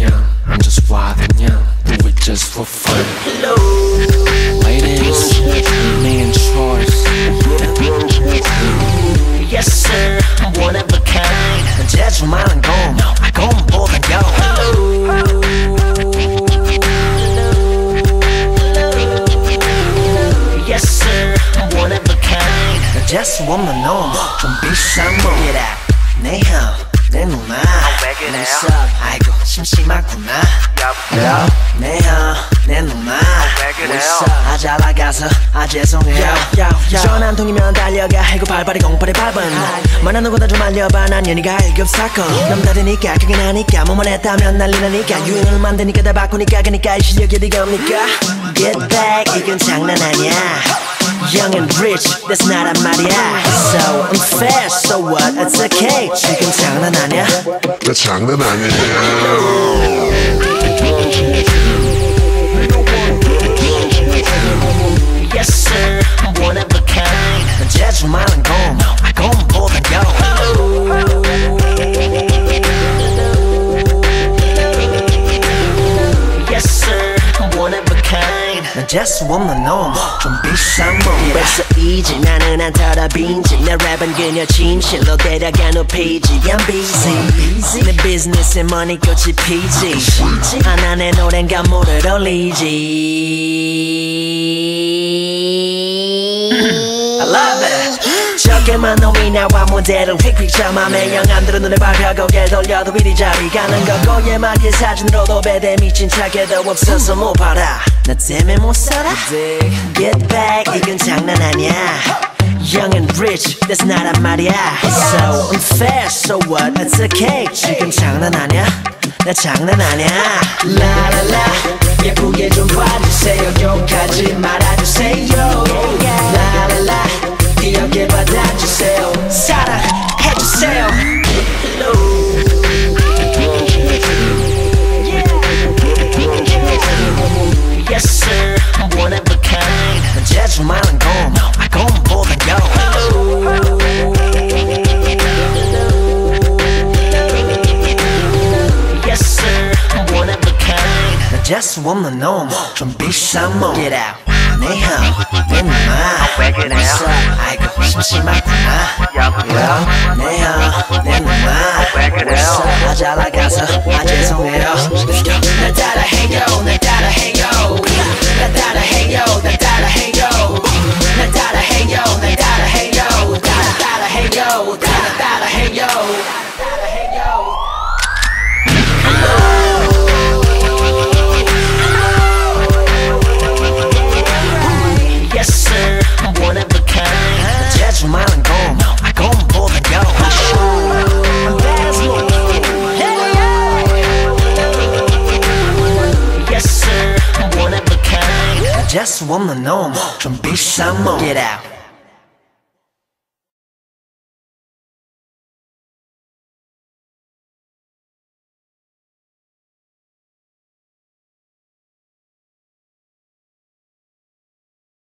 young. I'm just wild and young. Do it just for fun. Hello. Ladies, me and Choice. Yes, sir. I'm one of a kind. 재주 많은 곰. 곰보다 요. Yes, sir. I'm one of a kind. 재수 없는 놈. 좀 비싼 몸. Get out. 내 형, 내 누나. Up? 아이고, 심심하구나. Hello? 내 형, 내 누나. Up? 아, 잘 나가서, 아, 죄송해요. 전화 한 통이면 달려가. 해고 발발이 공팔이 밟은. 만나는 거다 좀 알려봐. 난 연희가 1급 사건. 남다르니까, 그게 나니까. 뭐만 했다면 난리 나니까. 유행을 만드니까 다 바꾸니까. 그니까 이 실력이 어디가 옵니까? Get back, 이건 장난 아니야. Young and rich, that's not a 말이야. So I'm fast, so what? It's okay. 지금 장난 아니야. 나 장난 아니에 kind. 난 재수 없는 놈, 좀 비싼 몸. 벌써 이제 나는 안 털어 빈지. 내 랩은 그녀 진실로 데려가 높이지. I'm busy. 내 비즈니스에 머니 꽃이 피지. 하나 내 노래는 감모를 올리지. I love it. 적게만 놈이 나와 모델을 휙휙 참아 매형 안 들은 눈에 밟혀 고개 돌려도 이리 저리 가는 거고 예마게 사진으로도 배대 미친 차게도 없어서 못 봐라. 나 때문에 못 살아? Get back. 이건 장난 아니야. Young and rich, that's not a 말이야. So fast, so what? It's okay 지금 장난 아니야? 나 장난 아니야. 라라라 예쁘게 좀 봐주세요 kind 재수 없는 놈, 좀 비싼 몸 Get out. 내 형, 내 누나 up? 아이고 심심하구나 Yo, 내 형, 내 누나 What's up? 아, 잘 나가서 아 죄송해요 Yes sir, I'm one of a kind 재수 없는 놈, 좀 비싼 몸 Get out